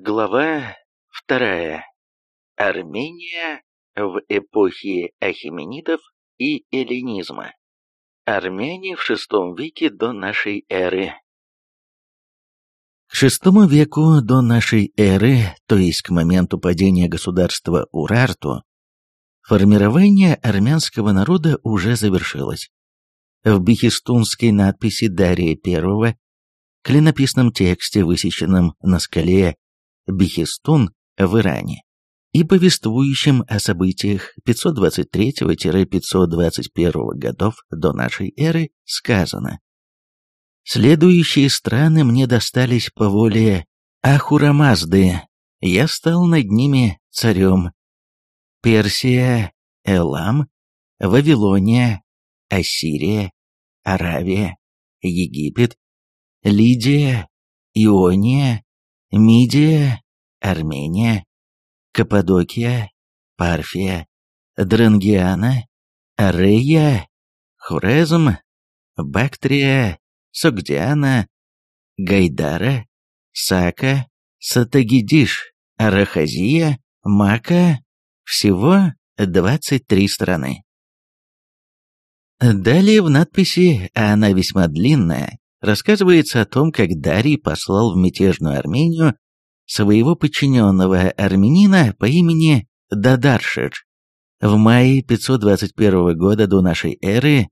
Глава вторая. Армения в эпохе ахименидов и эллинизма. Армяне в VI веке до нашей эры. К VI веку до нашей эры, то есть к моменту падения государства Урарту, формирование армянского народа уже завершилось. В бихистунской надписи Дария I, клинописном тексте, высеченном на скале Бихистун в Иране, и повествующим о событиях 523-521 годов до нашей эры, сказано Следующие страны мне достались по воле Ахурамазды, я стал над ними царем. Персия, Элам, Вавилония, Ассирия, Аравия, Египет, Лидия, Иония, Мидия, Армения, Каппадокия, Парфия, Дрангиана, Арея, Хорезм, Бактрия, Согдиана, Гайдара, Сака, Сатагидиш, Арахазия, Мака, всего 23 страны. Далее в надписи, а она весьма длинная, рассказывается о том, как Дарий послал в мятежную Армению своего подчиненного армянина по имени Дадаршиш. В мае 521 года до нашей эры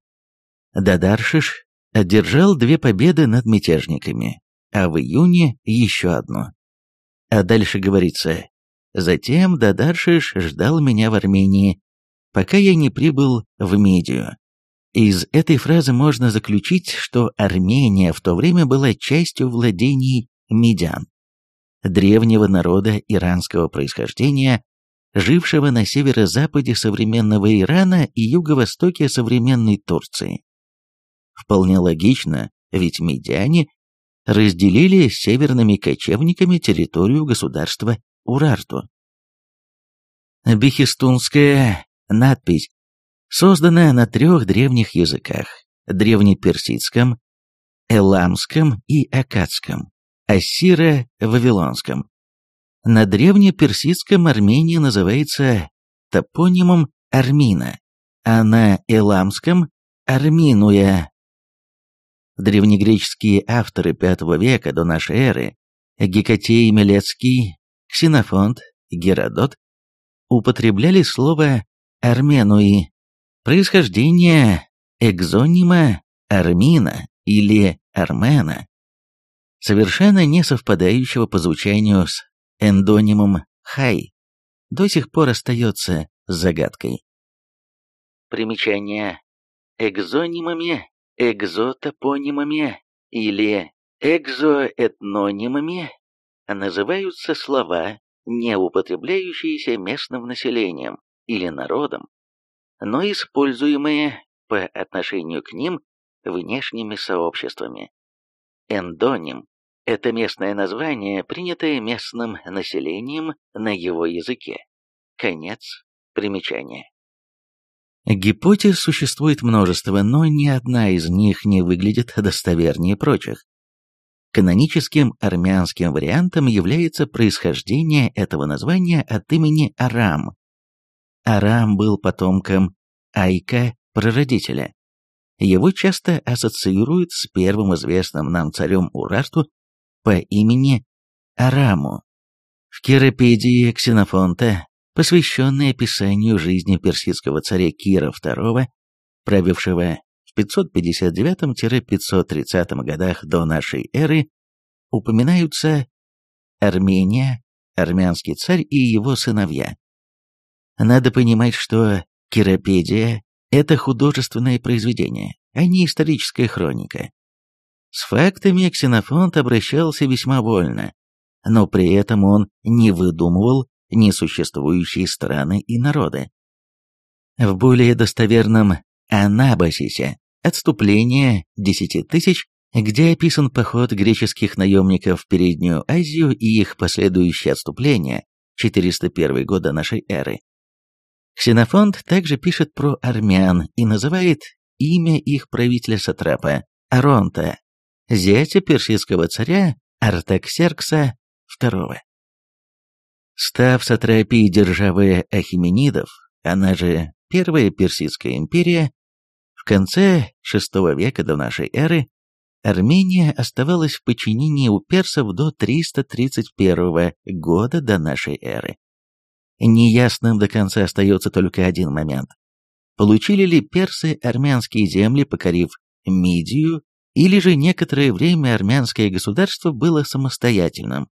Дадаршиш одержал две победы над мятежниками, а в июне еще одну. А дальше говорится, затем Дадаршиш ждал меня в Армении, пока я не прибыл в Медию. Из этой фразы можно заключить, что Армения в то время была частью владений медян, древнего народа иранского происхождения, жившего на северо-западе современного Ирана и юго-востоке современной Турции. Вполне логично, ведь медяне разделили с северными кочевниками территорию государства Урарту. Бехистунская надпись созданная на трех древних языках – древнеперсидском, эламском и акадском, ассиро-вавилонском. На древнеперсидском Армения называется топонимом Армина, а на эламском – Арминуя. Древнегреческие авторы V века до нашей эры Гекатей Милецкий, Ксенофонт, Геродот употребляли слово «арменуи» Происхождение экзонима Армина или Армена, совершенно не совпадающего по звучанию с эндонимом Хай, до сих пор остается загадкой. Примечание. Экзонимами, экзотопонимами или экзоэтнонимами называются слова, не употребляющиеся местным населением или народом, но используемые по отношению к ним внешними сообществами. Эндоним – это местное название, принятое местным населением на его языке. Конец примечания. Гипотез существует множество, но ни одна из них не выглядит достовернее прочих. Каноническим армянским вариантом является происхождение этого названия от имени Арам, Арам был потомком Айка, прародителя. Его часто ассоциируют с первым известным нам царем Урарту по имени Араму. В Киропедии Ксенофонта, посвященной описанию жизни персидского царя Кира II, правившего в 559-530 годах до нашей эры, упоминаются Армения, армянский царь и его сыновья. Надо понимать, что Киропедия – это художественное произведение, а не историческая хроника. С фактами Ксенофонт обращался весьма вольно, но при этом он не выдумывал несуществующие страны и народы. В более достоверном Анабасисе «Отступление десяти тысяч», где описан поход греческих наемников в Переднюю Азию и их последующее отступление, 401 года нашей эры, Ксенофонт также пишет про армян и называет имя их правителя-сатрапа Аронта, зятя персидского царя Артаксеркса II. Став сатрапией державы Ахименидов, она же Первая Персидская империя, в конце VI века до нашей эры Армения оставалась в подчинении у персов до 331 года до нашей эры. Неясным до конца остается только один момент. Получили ли персы армянские земли, покорив Мидию, или же некоторое время армянское государство было самостоятельным?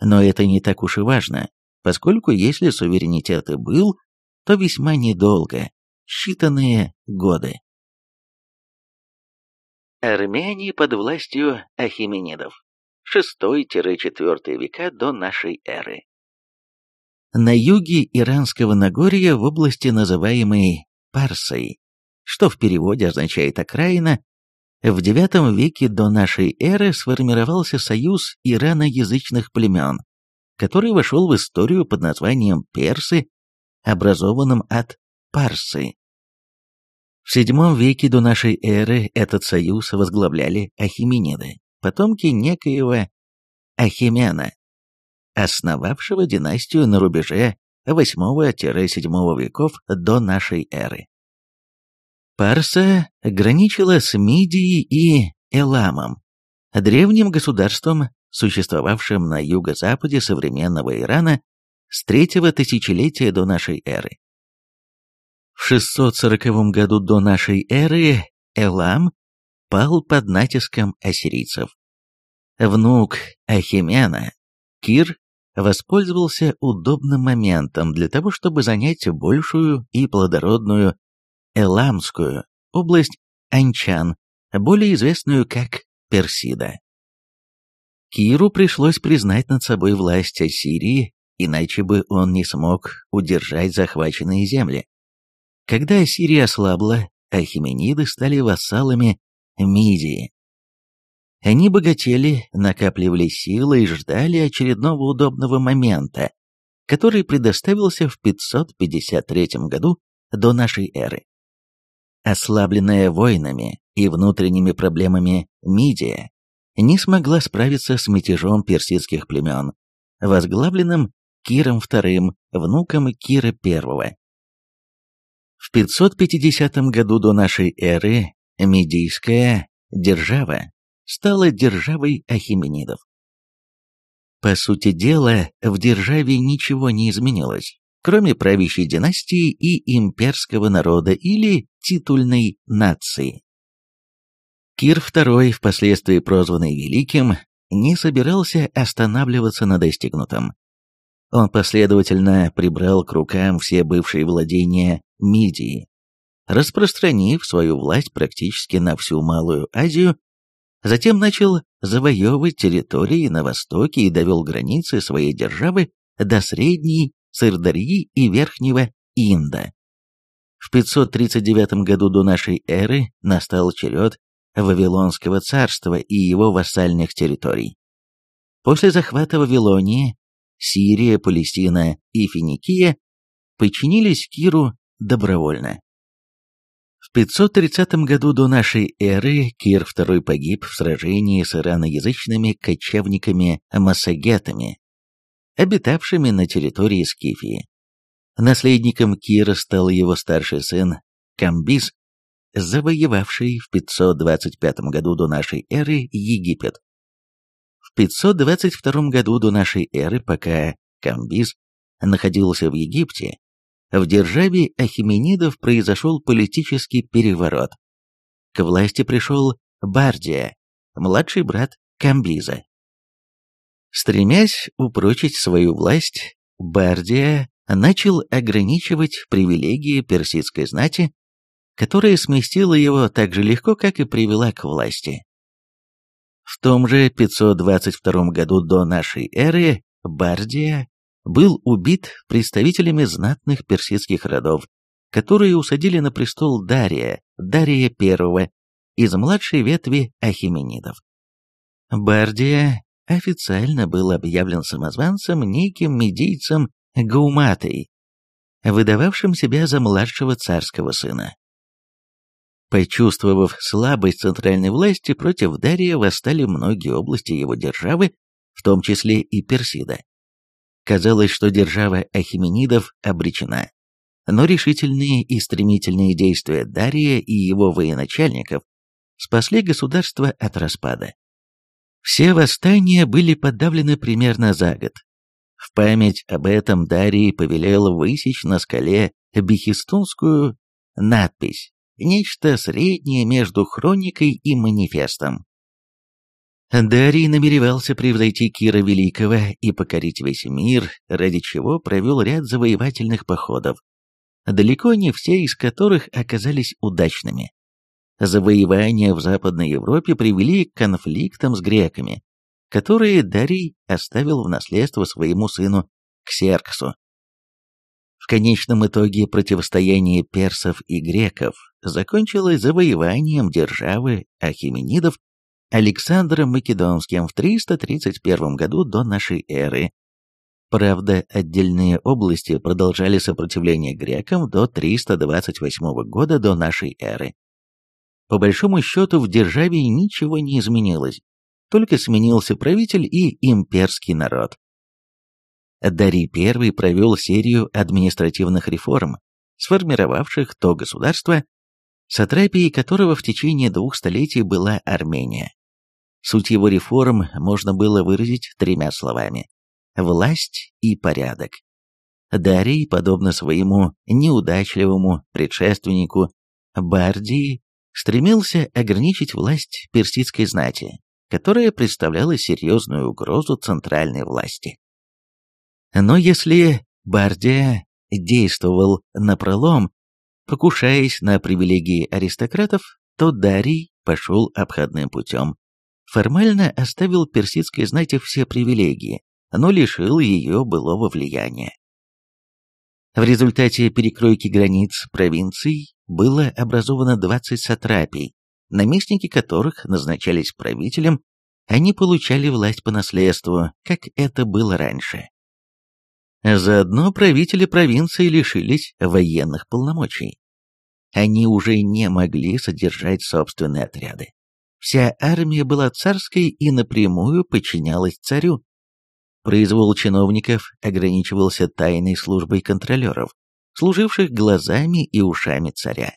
Но это не так уж и важно, поскольку если суверенитет и был, то весьма недолго, считанные годы. Армяне под властью ахименидов. 6-4 века до нашей эры. На юге Иранского Нагорья в области, называемой Парсой, что в переводе означает «окраина», в IX веке до нашей эры сформировался союз ираноязычных племен, который вошел в историю под названием Персы, образованным от Парсы. В VII веке до нашей эры этот союз возглавляли ахимениды, потомки некоего Ахимена, основавшего династию на рубеже VIII-VII веков до нашей эры. Парса граничила с Мидией и Эламом, древним государством, существовавшим на юго-западе современного Ирана с третьего тысячелетия до нашей эры. В 640 году до нашей эры Элам пал под натиском ассирийцев. Внук Ахимена, Кир, воспользовался удобным моментом для того, чтобы занять большую и плодородную Эламскую область Анчан, более известную как Персида. Киру пришлось признать над собой власть Ассирии, иначе бы он не смог удержать захваченные земли. Когда Ассирия ослабла, ахимениды стали вассалами Мидии. Они богатели, накапливали силы и ждали очередного удобного момента, который предоставился в 553 году до нашей эры. Ослабленная войнами и внутренними проблемами Мидия не смогла справиться с мятежом персидских племен, возглавленным Киром II, внуком Кира I. В 550 году до нашей эры Медийская держава стала державой ахименидов. По сути дела, в державе ничего не изменилось, кроме правящей династии и имперского народа или титульной нации. Кир II, впоследствии прозванный Великим, не собирался останавливаться на достигнутом. Он последовательно прибрал к рукам все бывшие владения Мидии, распространив свою власть практически на всю Малую Азию, затем начал завоевывать территории на востоке и довел границы своей державы до Средней Сырдарьи и Верхнего Инда. В 539 году до нашей эры настал черед Вавилонского царства и его вассальных территорий. После захвата Вавилонии Сирия, Палестина и Финикия подчинились Киру добровольно. В 530 году до нашей эры Кир II погиб в сражении с ираноязычными кочевниками-массагетами, обитавшими на территории Скифии. Наследником Кира стал его старший сын Камбис, завоевавший в 525 году до нашей эры Египет. В 522 году до нашей эры, пока Камбиз находился в Египте, в державе Ахименидов произошел политический переворот. К власти пришел Бардия, младший брат Камбиза. Стремясь упрочить свою власть, Бардия начал ограничивать привилегии персидской знати, которая сместила его так же легко, как и привела к власти. В том же 522 году до нашей эры Бардия был убит представителями знатных персидских родов, которые усадили на престол Дария, Дария I, из младшей ветви Ахименидов. Бардия официально был объявлен самозванцем неким медийцем Гауматой, выдававшим себя за младшего царского сына. Почувствовав слабость центральной власти, против Дария восстали многие области его державы, в том числе и Персида. Казалось, что держава Ахименидов обречена. Но решительные и стремительные действия Дария и его военачальников спасли государство от распада. Все восстания были подавлены примерно за год. В память об этом Дарий повелел высечь на скале бехистунскую надпись, нечто среднее между хроникой и манифестом. Дарий намеревался превзойти Кира Великого и покорить весь мир, ради чего провел ряд завоевательных походов, далеко не все из которых оказались удачными. Завоевания в Западной Европе привели к конфликтам с греками, которые Дарий оставил в наследство своему сыну Ксерксу. В конечном итоге противостояние персов и греков закончилось завоеванием державы Ахименидов Александром Македонским в 331 году до нашей эры. Правда, отдельные области продолжали сопротивление грекам до 328 года до нашей эры. По большому счету в державе ничего не изменилось, только сменился правитель и имперский народ. Дарий I провел серию административных реформ, сформировавших то государство, сатрапией которого в течение двух столетий была Армения. Суть его реформ можно было выразить тремя словами – власть и порядок. Дарий, подобно своему неудачливому предшественнику Бардии, стремился ограничить власть персидской знати, которая представляла серьезную угрозу центральной власти. Но если Бардия действовал напролом, покушаясь на привилегии аристократов, то Дарий пошел обходным путем. Формально оставил персидской знати все привилегии, но лишил ее былого влияния. В результате перекройки границ провинций было образовано 20 сатрапий, наместники которых назначались правителем, они получали власть по наследству, как это было раньше. Заодно правители провинции лишились военных полномочий. Они уже не могли содержать собственные отряды. Вся армия была царской и напрямую подчинялась царю. Произвол чиновников ограничивался тайной службой контролеров, служивших глазами и ушами царя.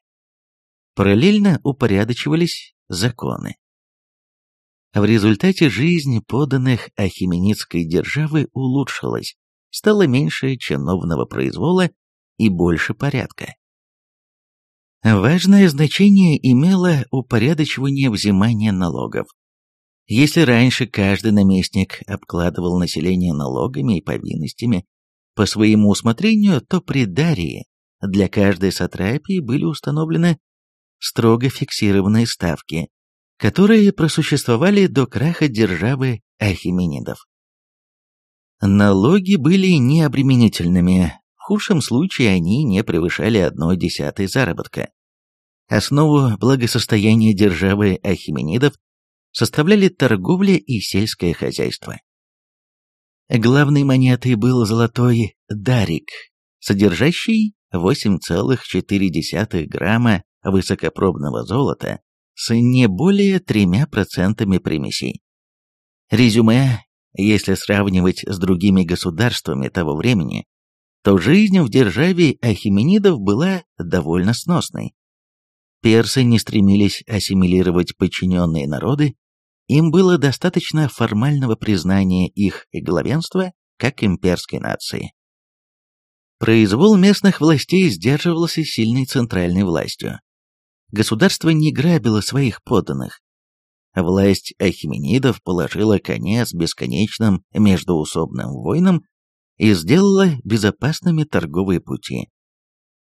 Параллельно упорядочивались законы. В результате жизнь поданных Ахименидской державы улучшилась, стало меньше чиновного произвола и больше порядка. Важное значение имело упорядочивание взимания налогов. Если раньше каждый наместник обкладывал население налогами и повинностями по своему усмотрению, то при Дарии для каждой сатрапии были установлены строго фиксированные ставки, которые просуществовали до краха державы Ахименидов. Налоги были необременительными, в худшем случае они не превышали одной десятой заработка. Основу благосостояния державы Ахименидов составляли торговля и сельское хозяйство. Главной монетой был золотой дарик, содержащий 8,4 грамма высокопробного золота с не более тремя процентами примесей. Резюме, если сравнивать с другими государствами того времени, то жизнь в державе Ахименидов была довольно сносной. Персы не стремились ассимилировать подчиненные народы, им было достаточно формального признания их главенства как имперской нации. Произвол местных властей сдерживался сильной центральной властью. Государство не грабило своих подданных. Власть ахименидов положила конец бесконечным междоусобным войнам и сделала безопасными торговые пути.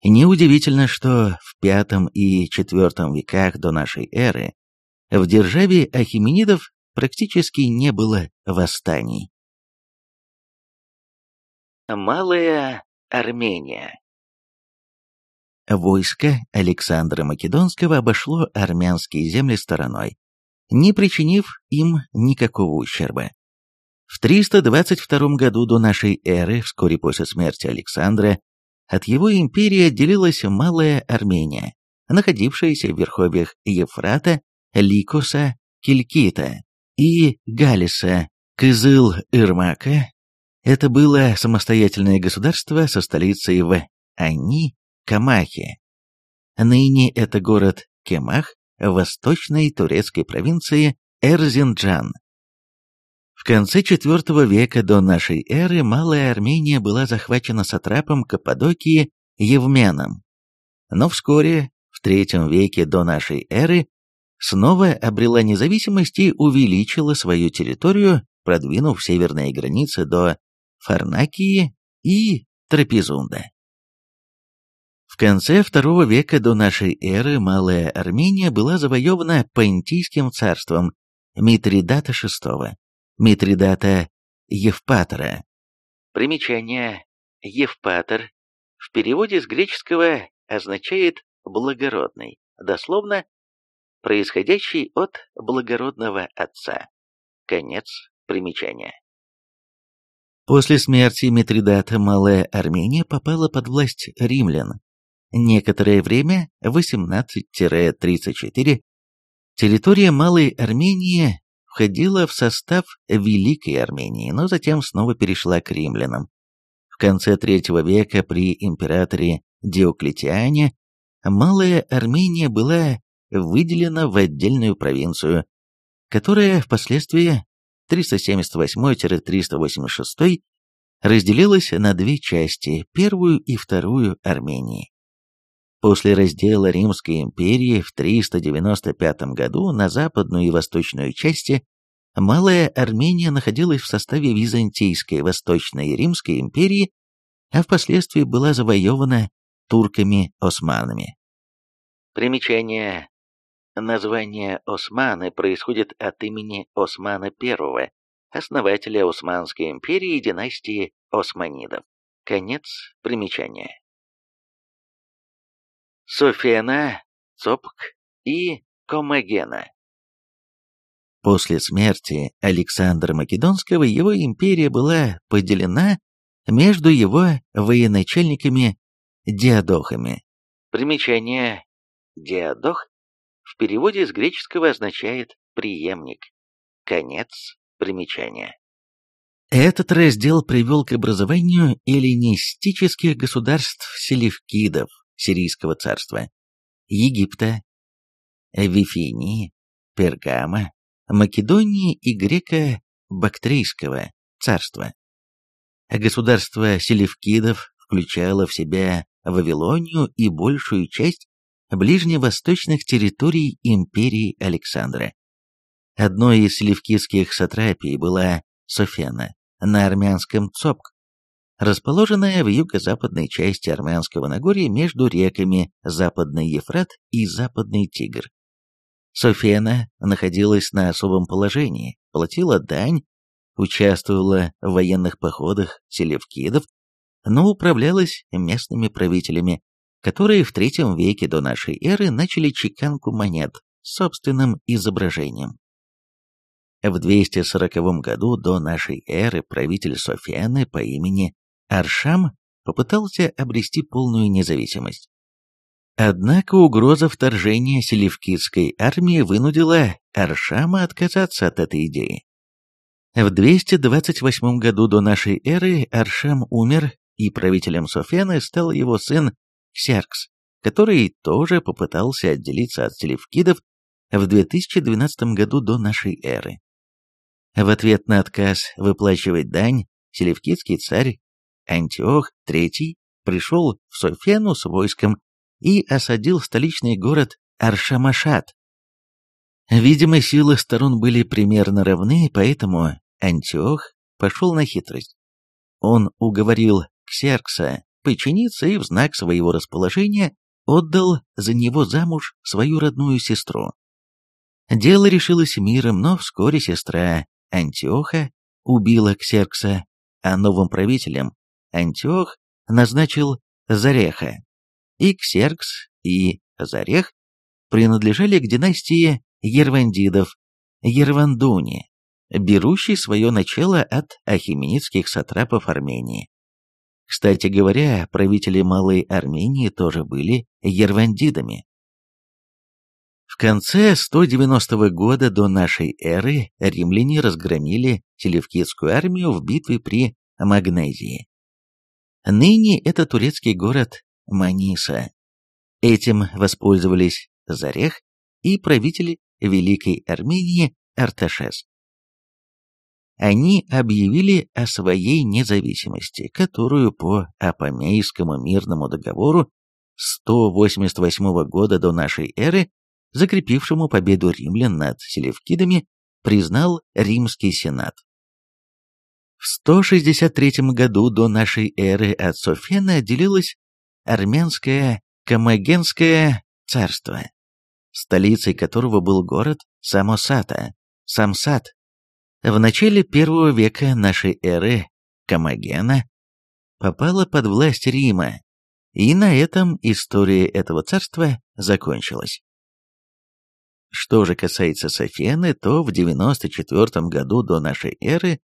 Неудивительно, что в V и IV веках до нашей эры в державе ахименидов практически не было восстаний. Малая Армения Войско Александра Македонского обошло армянские земли стороной, не причинив им никакого ущерба. В 322 году до нашей эры, вскоре после смерти Александра, от его империи отделилась Малая Армения, находившаяся в верховьях Ефрата, Ликуса, Килькита и Галиса, Кызыл-Ирмака, Это было самостоятельное государство со столицей в Ани-Камахе. Ныне это город Кемах восточной турецкой провинции Эрзинджан. В конце IV века до нашей эры Малая Армения была захвачена сатрапом Каппадокии Евменом. Но вскоре, в III веке до нашей эры, снова обрела независимость и увеличила свою территорию, продвинув северные границы до Фарнакии и Трапезунда. В конце II века до нашей эры Малая Армения была завоевана Понтийским царством Митридата VI, Митридата Евпатора. Примечание. Евпатор в переводе с греческого означает «благородный», дословно «происходящий от благородного отца». Конец примечания. После смерти Митридата Малая Армения попала под власть римлян. Некоторое время, 18-34, территория Малой Армении входила в состав Великой Армении, но затем снова перешла к римлянам. В конце III века при императоре Диоклетиане Малая Армения была выделена в отдельную провинцию, которая впоследствии 378-386 разделилась на две части, первую и вторую Армении. После раздела Римской империи в 395 году на западную и восточную части Малая Армения находилась в составе Византийской, Восточной Римской империи, а впоследствии была завоевана турками-османами. Примечание Название Османы происходит от имени Османа I, основателя Османской империи династии Османидов. Конец примечания. Софена, Цопк и Комагена. После смерти Александра Македонского его империя была поделена между его военачальниками-диадохами. Примечание. Диадох в переводе с греческого означает «преемник». Конец примечания. Этот раздел привел к образованию эллинистических государств селевкидов Сирийского царства, Египта, Вифинии, Пергама, Македонии и Греко-Бактрийского царства. Государство селевкидов включало в себя Вавилонию и большую часть ближневосточных территорий империи Александра. Одной из селевкидских сатрапий была Софена на армянском Цопк, расположенная в юго-западной части Армянского Нагорья между реками Западный Ефрат и Западный Тигр. Софена находилась на особом положении, платила дань, участвовала в военных походах селевкидов, но управлялась местными правителями, которые в третьем веке до нашей эры начали чеканку монет с собственным изображением. В 240 году до нашей эры правитель Софианы по имени Аршам попытался обрести полную независимость. Однако угроза вторжения селевкидской армии вынудила Аршама отказаться от этой идеи. В 228 году до нашей эры Аршам умер, и правителем Софианы стал его сын Ксеркс, который тоже попытался отделиться от селевкидов в 2012 году до нашей эры. В ответ на отказ выплачивать дань, селевкидский царь Антиох III пришел в Софену с войском и осадил столичный город Аршамашат. Видимо, силы сторон были примерно равны, поэтому Антиох пошел на хитрость. Он уговорил Ксеркса подчиниться и в знак своего расположения отдал за него замуж свою родную сестру. Дело решилось миром, но вскоре сестра Антиоха убила Ксеркса, а новым правителем Антиох назначил Зареха. И Ксеркс, и Зарех принадлежали к династии Ервандидов, Ервандуни, берущей свое начало от ахименидских сатрапов Армении. Кстати говоря, правители Малой Армении тоже были ервандидами. В конце 190 года до нашей эры римляне разгромили Селевкидскую армию в битве при Магнезии. Ныне это турецкий город Маниса. Этим воспользовались Зарех и правители Великой Армении Арташес. Они объявили о своей независимости, которую по Апомейскому мирному договору 188 года до нашей эры, закрепившему победу римлян над селевкидами, признал Римский Сенат. В 163 году до нашей эры от Софена отделилось армянское Камагенское царство, столицей которого был город Самосата, Самсат. В начале первого века нашей эры Камагена попала под власть Рима, и на этом история этого царства закончилась. Что же касается Софены, то в 94 году до нашей эры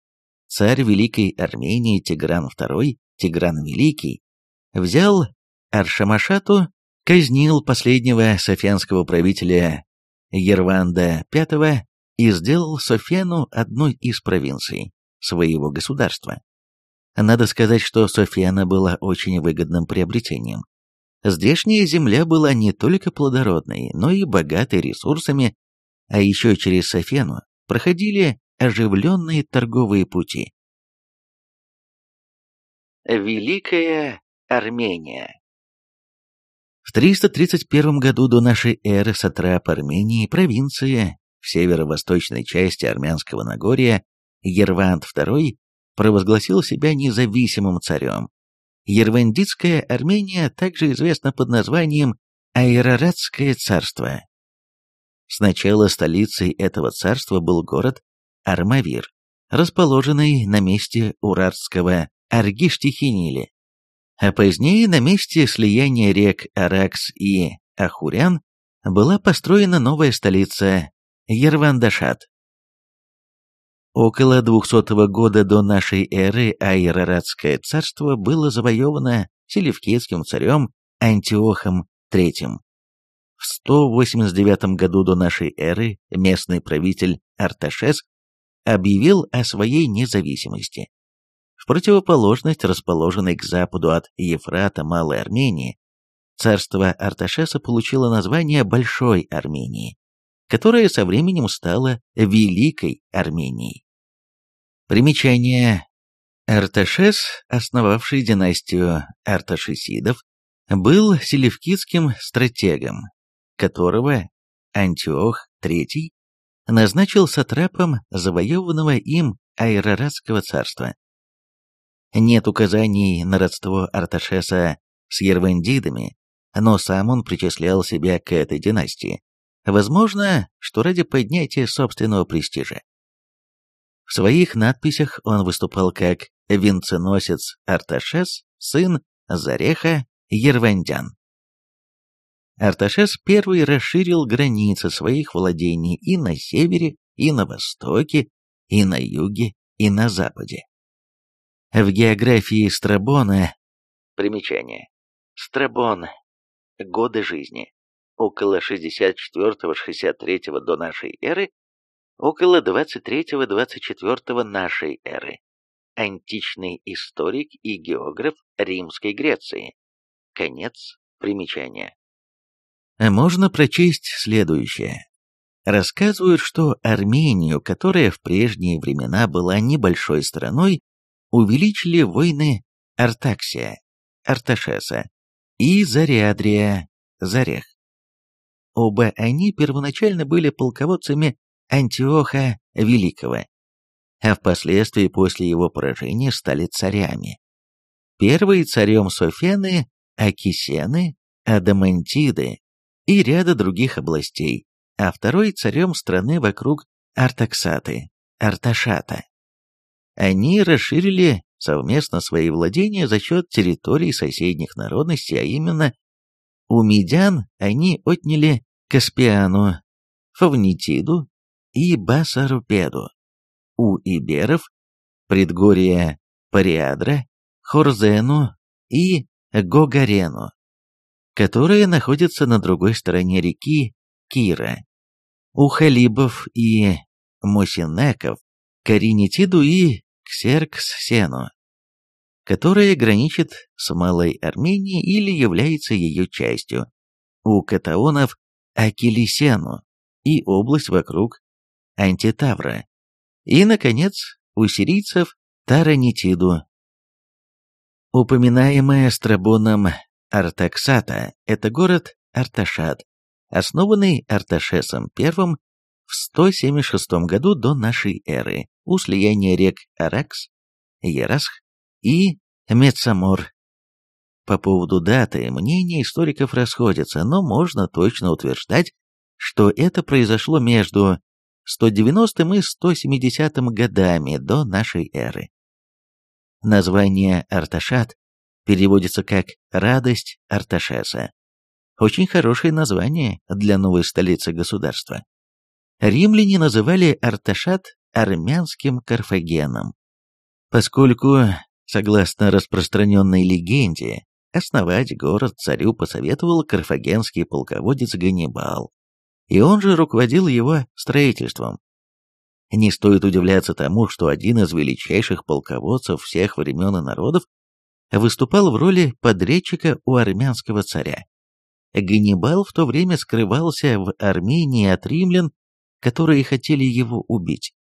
царь Великой Армении Тигран II, Тигран Великий, взял Аршамашату, казнил последнего софьянского правителя Ерванда V и сделал Софену одной из провинций своего государства. Надо сказать, что Софьяна была очень выгодным приобретением. Здешняя земля была не только плодородной, но и богатой ресурсами, а еще через Софену проходили оживленные торговые пути. Великая Армения В 331 году до нашей эры сатрап Армении, провинция в северо-восточной части Армянского Нагорья, Ервант II провозгласил себя независимым царем. Ервандитская Армения также известна под названием Айраратское царство. Сначала столицей этого царства был город Армавир, расположенный на месте Урартского Аргиштихинили, а позднее на месте слияния рек Аракс и Ахурян была построена новая столица Ервандашат. Около 200 года до нашей эры Айраратское царство было завоевано селевкидским царем Антиохом III. В 189 году до нашей эры местный правитель Арташес объявил о своей независимости. В противоположность расположенной к западу от Ефрата Малой Армении, царство Арташеса получило название Большой Армении, которое со временем стало Великой Арменией. Примечание. Арташес, основавший династию Арташесидов, был селевкидским стратегом, которого Антиох III назначил сатрапом завоеванного им Айраратского царства. Нет указаний на родство Арташеса с ервандидами, но сам он причислял себя к этой династии. Возможно, что ради поднятия собственного престижа. В своих надписях он выступал как венценосец Арташес, сын Зареха Ервандян. Арташес первый расширил границы своих владений и на севере, и на востоке, и на юге, и на западе. В географии Страбона Примечание. Страбон. Годы жизни. Около 64-63 до нашей эры около 23-24 нашей эры. Античный историк и географ Римской Греции. Конец примечания. Можно прочесть следующее. Рассказывают, что Армению, которая в прежние времена была небольшой страной, увеличили войны Артаксия, Арташеса и Зариадрия, Зарех. Оба они первоначально были полководцами Антиоха Великого, а впоследствии после его поражения стали царями. Первый царем Софены, Акисены, Адамантиды и ряда других областей, а второй царем страны вокруг Артаксаты, Арташата. Они расширили совместно свои владения за счет территорий соседних народностей, а именно у медян они отняли Каспиану, Фавнитиду и Басарупеду. У иберов – предгорье Париадра, Хорзену и Гогарену, которые находятся на другой стороне реки Кира. У халибов и мусинеков – Каринитиду и Ксерксену, которая граничит с Малой Арменией или является ее частью. У катаонов Акилисену и область вокруг Антитавра. И, наконец, у сирийцев Таранитиду. Упоминаемая Страбоном Артаксата – это город Арташат, основанный Арташесом I в 176 году до нашей эры у слияния рек Аракс, Ерасх и Мецамор. По поводу даты мнения историков расходятся, но можно точно утверждать, что это произошло между 190 и 170 годами до нашей эры. Название Арташат переводится как «радость Арташеса». Очень хорошее название для новой столицы государства. Римляне называли Арташат армянским Карфагеном, поскольку, согласно распространенной легенде, основать город царю посоветовал карфагенский полководец Ганнибал, и он же руководил его строительством. Не стоит удивляться тому, что один из величайших полководцев всех времен и народов выступал в роли подрядчика у армянского царя. Ганнибал в то время скрывался в Армении от римлян которые хотели его убить.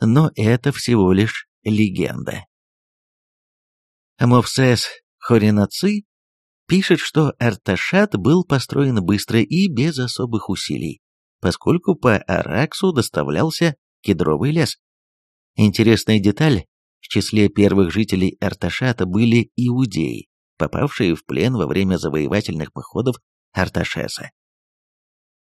Но это всего лишь легенда. Мовсес Хоринаци пишет, что Арташат был построен быстро и без особых усилий, поскольку по Араксу доставлялся кедровый лес. Интересная деталь, в числе первых жителей Арташата были иудеи, попавшие в плен во время завоевательных походов Арташеса.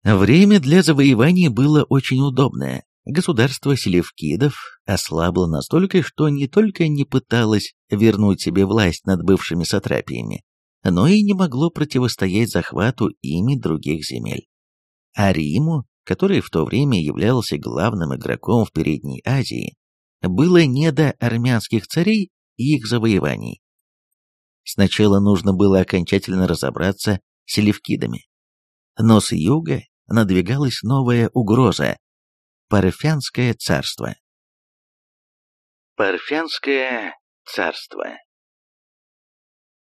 Время для завоевания было очень удобное. Государство селевкидов ослабло настолько, что не только не пыталось вернуть себе власть над бывшими сатрапиями, но и не могло противостоять захвату ими других земель. А Риму, который в то время являлся главным игроком в Передней Азии, было не до армянских царей и их завоеваний. Сначала нужно было окончательно разобраться с селевкидами. Но с юга надвигалась новая угроза – Парфянское царство. Парфянское царство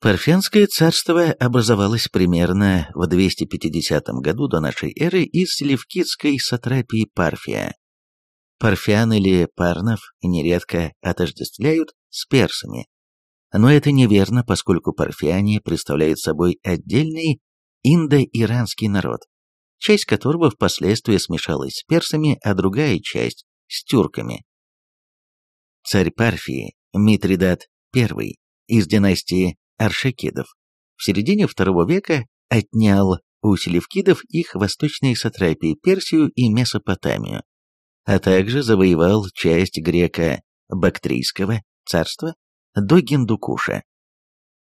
Парфянское царство образовалось примерно в 250 году до нашей эры из селевкидской сатрапии Парфия. Парфян или Парнов нередко отождествляют с персами. Но это неверно, поскольку парфяне представляют собой отдельный индо-иранский народ, часть которого впоследствии смешалась с персами, а другая часть – с тюрками. Царь Парфии Митридат I из династии Аршакидов в середине II века отнял у селевкидов их восточные сатрапии Персию и Месопотамию, а также завоевал часть греко-бактрийского царства до Гиндукуша.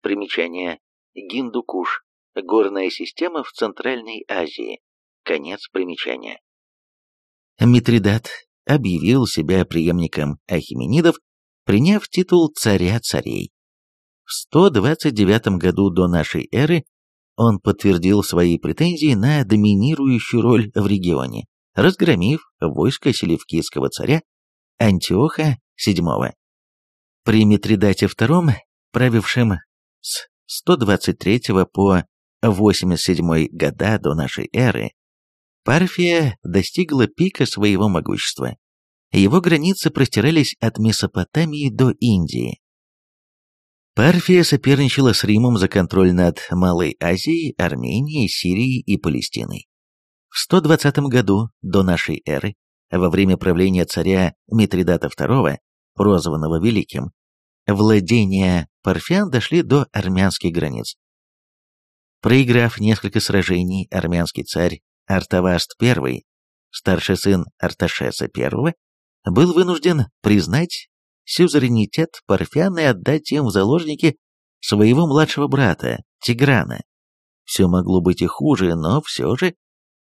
Примечание. Гиндукуш. Горная система в Центральной Азии. Конец примечания. Митридат объявил себя преемником Ахименидов, приняв титул царя царей. В 129 году до нашей эры он подтвердил свои претензии на доминирующую роль в регионе, разгромив войско селевкидского царя Антиоха VII. При Митридате II, правившем с 123 по 87 года до нашей эры, Парфия достигла пика своего могущества. Его границы простирались от Месопотамии до Индии. Парфия соперничала с Римом за контроль над Малой Азией, Арменией, Сирией и Палестиной. В 120 году до нашей эры, во время правления царя Митридата II, прозванного Великим, владения парфян дошли до армянских границ. Проиграв несколько сражений, армянский царь Артаваст I, старший сын Арташеса I, был вынужден признать сюзеренитет парфян и отдать им в заложники своего младшего брата, Тиграна. Все могло быть и хуже, но все же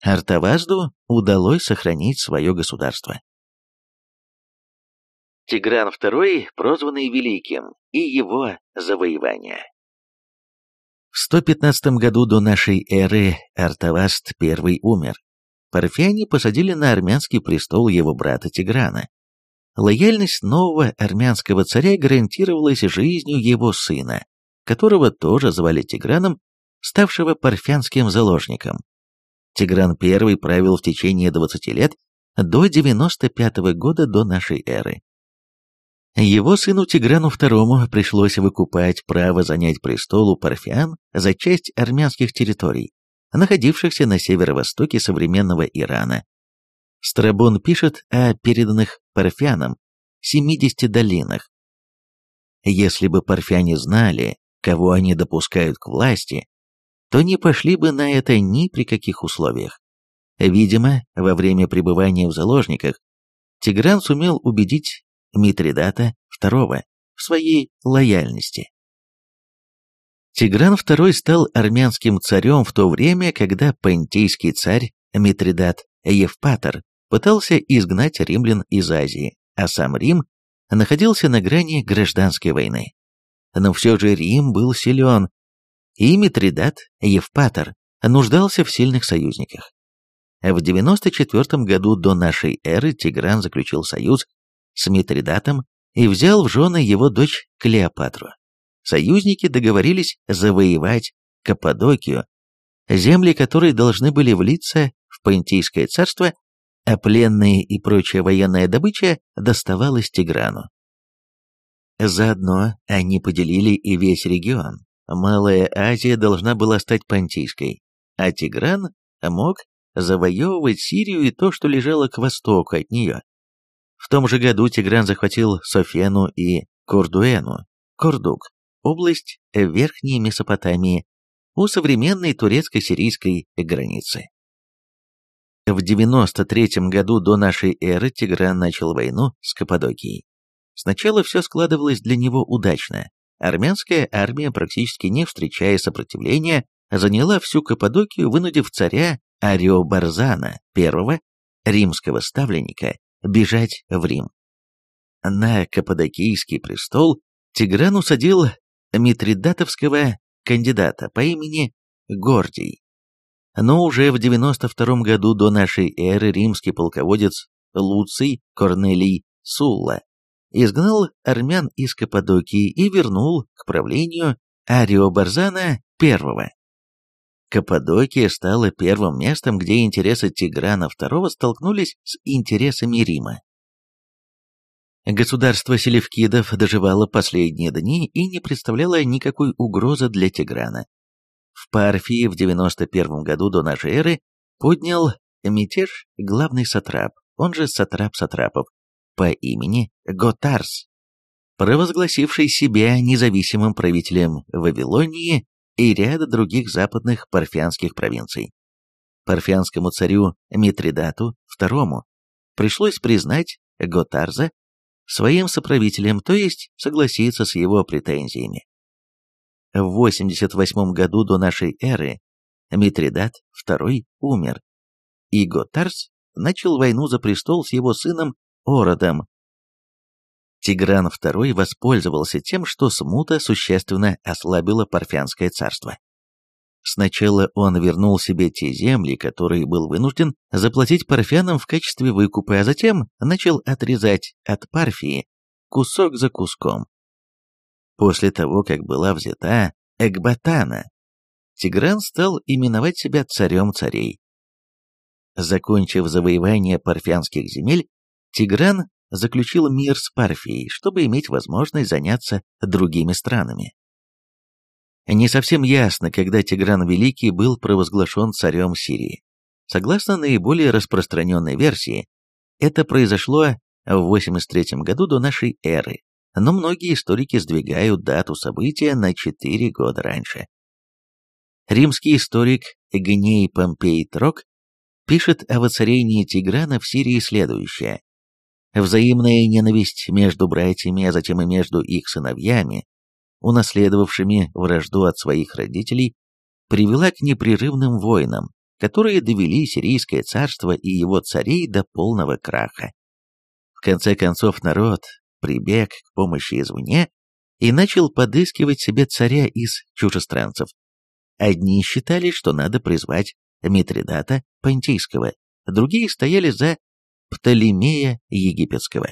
Артавазду удалось сохранить свое государство. Тигран II, прозванный Великим, и его завоевания. В 115 году до нашей эры Артаваст I умер. Парфяне посадили на армянский престол его брата Тиграна. Лояльность нового армянского царя гарантировалась жизнью его сына, которого тоже звали Тиграном, ставшего парфянским заложником. Тигран I правил в течение 20 лет до 95 года до нашей эры. Его сыну Тиграну II пришлось выкупать право занять престол у парфян за часть армянских территорий, находившихся на северо-востоке современного Ирана. Страбон пишет о переданных парфянам 70 долинах. Если бы парфяне знали, кого они допускают к власти, то не пошли бы на это ни при каких условиях. Видимо, во время пребывания в заложниках Тигран сумел убедить Митридата II в своей лояльности. Тигран II стал армянским царем в то время, когда понтийский царь Митридат Евпатор пытался изгнать римлян из Азии, а сам Рим находился на грани гражданской войны. Но все же Рим был силен, и Митридат Евпатор нуждался в сильных союзниках. В 94 году до нашей эры Тигран заключил союз с Митридатом и взял в жены его дочь Клеопатру. Союзники договорились завоевать Каппадокию, земли которой должны были влиться в Понтийское царство, а пленные и прочая военная добыча доставалась Тиграну. Заодно они поделили и весь регион. Малая Азия должна была стать Понтийской, а Тигран мог завоевывать Сирию и то, что лежало к востоку от нее. В том же году Тигран захватил Софену и Кордуэну, Кордук, область Верхней Месопотамии, у современной турецко-сирийской границы. В 93 году до нашей эры Тигран начал войну с Каппадокией. Сначала все складывалось для него удачно. Армянская армия, практически не встречая сопротивления, заняла всю Каппадокию, вынудив царя Ариобарзана I, римского ставленника, бежать в Рим. На Каппадокийский престол Тигран усадил митридатовского кандидата по имени Гордий. Но уже в 92 году до нашей эры римский полководец Луций Корнелий Сулла изгнал армян из Каппадокии и вернул к правлению Ариобарзана I. Каппадокия стала первым местом, где интересы Тиграна II столкнулись с интересами Рима. Государство селевкидов доживало последние дни и не представляло никакой угрозы для Тиграна. В Парфии в 91 году до нашей эры поднял мятеж главный сатрап, он же сатрап сатрапов, по имени Готарс, провозгласивший себя независимым правителем Вавилонии и ряда других западных парфянских провинций. Парфянскому царю Митридату II пришлось признать Готарза своим соправителем, то есть согласиться с его претензиями. В 88 году до нашей эры Митридат II умер, и Готарс начал войну за престол с его сыном Ородом. Тигран II воспользовался тем, что смута существенно ослабила Парфянское царство. Сначала он вернул себе те земли, которые был вынужден заплатить парфянам в качестве выкупа, а затем начал отрезать от Парфии кусок за куском. После того, как была взята Экбатана, Тигран стал именовать себя царем царей. Закончив завоевание парфянских земель, Тигран заключил мир с Парфией, чтобы иметь возможность заняться другими странами. Не совсем ясно, когда Тигран Великий был провозглашен царем Сирии. Согласно наиболее распространенной версии, это произошло в 83 году до нашей эры, но многие историки сдвигают дату события на 4 года раньше. Римский историк Гней Помпей Трок пишет о воцарении Тиграна в Сирии следующее. Взаимная ненависть между братьями, а затем и между их сыновьями, унаследовавшими вражду от своих родителей, привела к непрерывным войнам, которые довели сирийское царство и его царей до полного краха. В конце концов народ прибег к помощи извне и начал подыскивать себе царя из чужестранцев. Одни считали, что надо призвать Митридата Понтийского, другие стояли за Птолемея Египетского.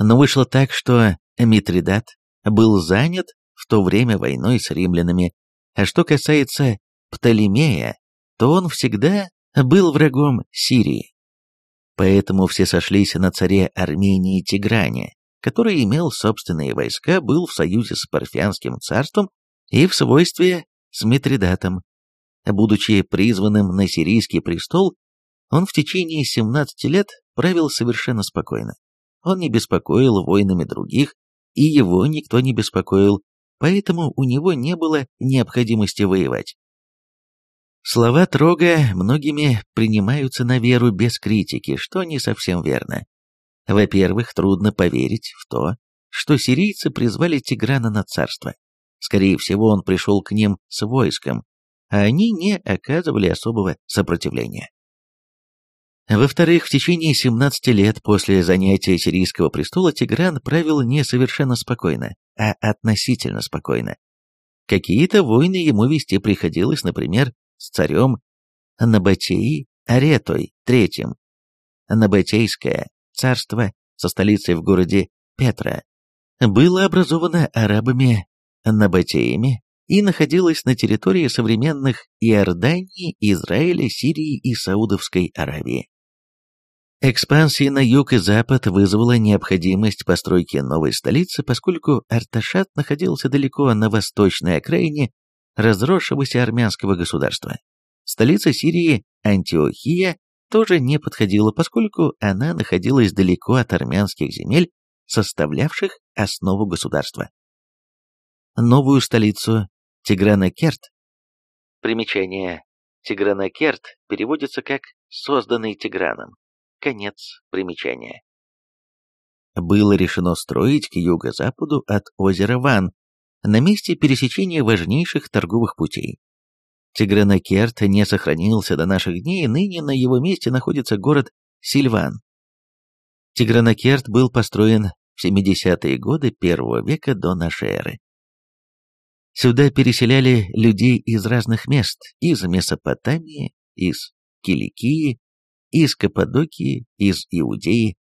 Но вышло так, что Митридат был занят в то время войной с римлянами, а что касается Птолемея, то он всегда был врагом Сирии. Поэтому все сошлись на царе Армении Тигране, который имел собственные войска, был в союзе с Парфянским царством и в свойстве с Митридатом. Будучи призванным на сирийский престол, он в течение 17 лет правил совершенно спокойно. Он не беспокоил войнами других, и его никто не беспокоил, поэтому у него не было необходимости воевать. Слова Трога многими принимаются на веру без критики, что не совсем верно. Во-первых, трудно поверить в то, что сирийцы призвали Тиграна на царство. Скорее всего, он пришел к ним с войском, а они не оказывали особого сопротивления. Во-вторых, в течение 17 лет после занятия сирийского престола Тигран правил не совершенно спокойно, а относительно спокойно. Какие-то войны ему вести приходилось, например, с царем Набатеи Аретой III. Набатейское царство со столицей в городе Петра было образовано арабами Набатеями и находилось на территории современных Иордании, Израиля, Сирии и Саудовской Аравии. Экспансия на юг и запад вызвала необходимость постройки новой столицы, поскольку Арташат находился далеко на восточной окраине разросшегося армянского государства. Столица Сирии, Антиохия, тоже не подходила, поскольку она находилась далеко от армянских земель, составлявших основу государства. Новую столицу Тигранакерт. Примечание. Тигранакерт переводится как «созданный Тиграном». Конец примечания. Было решено строить к юго-западу от озера Ван, на месте пересечения важнейших торговых путей. Тигранакерт не сохранился до наших дней, ныне на его месте находится город Сильван. Тигранакерт был построен в 70-е годы первого века до нашей эры. Сюда переселяли людей из разных мест, из Месопотамии, из Киликии, из Каппадокии, из Иудеи.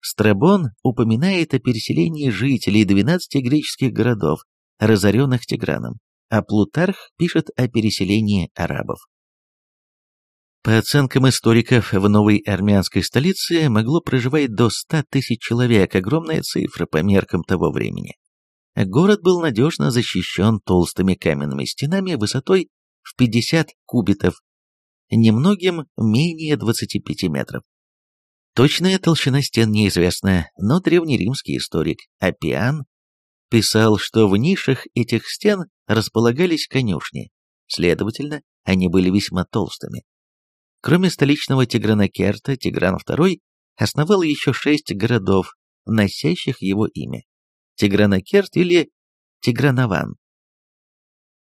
Страбон упоминает о переселении жителей 12 греческих городов, разоренных Тиграном, а Плутарх пишет о переселении арабов. По оценкам историков, в новой армянской столице могло проживать до 100 тысяч человек, огромная цифра по меркам того времени. Город был надежно защищен толстыми каменными стенами высотой в 50 кубитов, немногим менее 25 метров. Точная толщина стен неизвестна, но древнеримский историк Апиан писал, что в нишах этих стен располагались конюшни, следовательно, они были весьма толстыми. Кроме столичного Тигранакерта, Тигран II основал еще шесть городов, носящих его имя. Тигранакерт или Тигранован.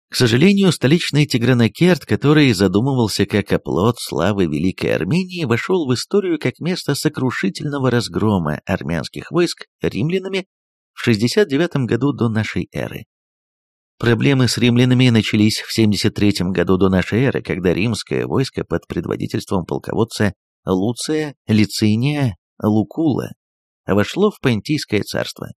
К сожалению, столичный Тигранакерт, который задумывался как оплот славы Великой Армении, вошел в историю как место сокрушительного разгрома армянских войск римлянами в 69 году до нашей эры. Проблемы с римлянами начались в 73 году до нашей эры, когда римское войско под предводительством полководца Луция Лициния Лукула вошло в Понтийское царство.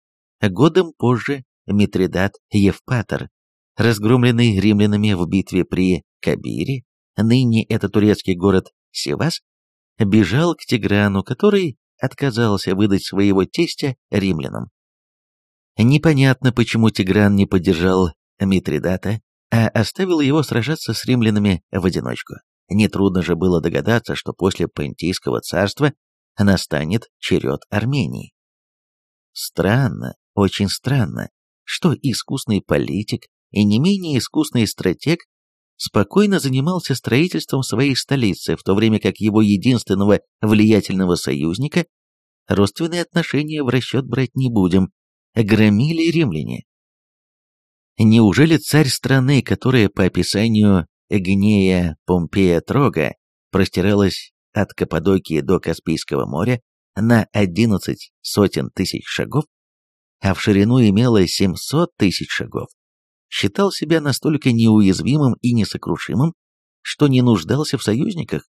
Годом позже Митридат Евпатор, разгромленный римлянами в битве при Кабире, ныне это турецкий город Севас, бежал к Тиграну, который отказался выдать своего тестя римлянам. Непонятно, почему Тигран не поддержал Митридата, а оставил его сражаться с римлянами в одиночку. Нетрудно же было догадаться, что после Понтийского царства настанет черед Армении. Странно, очень странно, что искусный политик и не менее искусный стратег спокойно занимался строительством своей столицы, в то время как его единственного влиятельного союзника родственные отношения в расчет брать не будем, громили римляне. Неужели царь страны, которая по описанию Гнея Помпея Трога простиралась от Каппадокии до Каспийского моря на 11 сотен тысяч шагов, а в ширину имела 700 тысяч шагов, считал себя настолько неуязвимым и несокрушимым, что не нуждался в союзниках?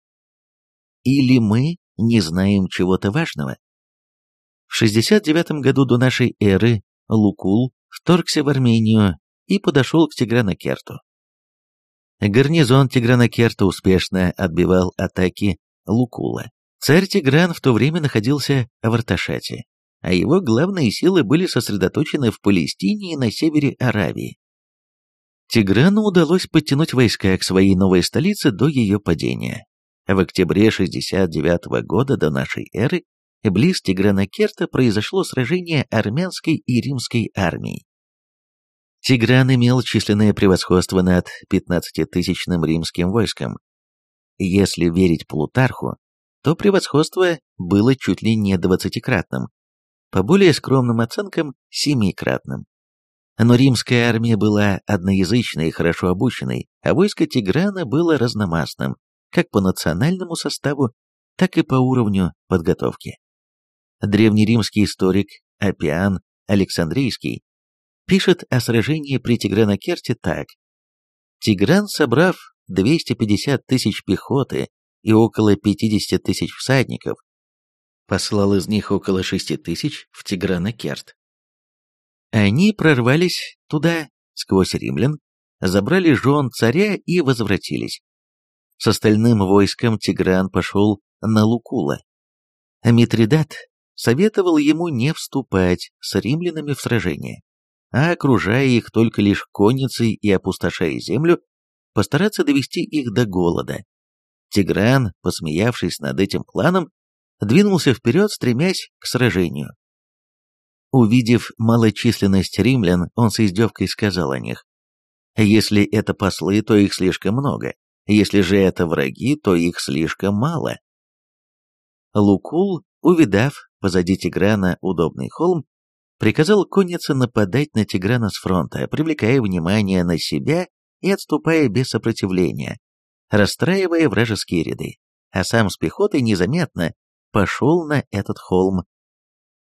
Или мы не знаем чего-то важного? В 69 году до нашей эры Лукул вторгся в Армению и подошел к Тигранакерту. Гарнизон Тигранакерта успешно отбивал атаки Лукула. Царь Тигран в то время находился в Арташате, а его главные силы были сосредоточены в Палестине и на севере Аравии. Тиграну удалось подтянуть войска к своей новой столице до ее падения. В октябре 69 года до нашей эры близ Тиграна-Керта произошло сражение армянской и римской армий. Тигран имел численное превосходство над 15-тысячным римским войском. Если верить Плутарху, то превосходство было чуть ли не двадцатикратным, по более скромным оценкам – семикратным. Но римская армия была одноязычной и хорошо обученной, а войско Тиграна было разномастным, как по национальному составу, так и по уровню подготовки. Древнеримский историк Апиан Александрийский пишет о сражении при Тигранокерте так. Тигран, собрав 250 тысяч пехоты и около 50 тысяч всадников, послал из них около 6 тысяч в Тигранокерт. Они прорвались туда, сквозь римлян, забрали жен царя и возвратились. С остальным войском Тигран пошел на Лукула. Митридат советовал ему не вступать с римлянами в сражение, а окружая их только лишь конницей и опустошая землю, постараться довести их до голода. Тигран, посмеявшись над этим планом, двинулся вперед, стремясь к сражению. Увидев малочисленность римлян, он с издевкой сказал о них. «Если это послы, то их слишком много, если же это враги, то их слишком мало». Лукул, увидав позади Тиграна удобный холм, приказал коннице нападать на Тиграна с фронта, привлекая внимание на себя и отступая без сопротивления, расстраивая вражеские ряды, а сам с пехотой незаметно пошел на этот холм.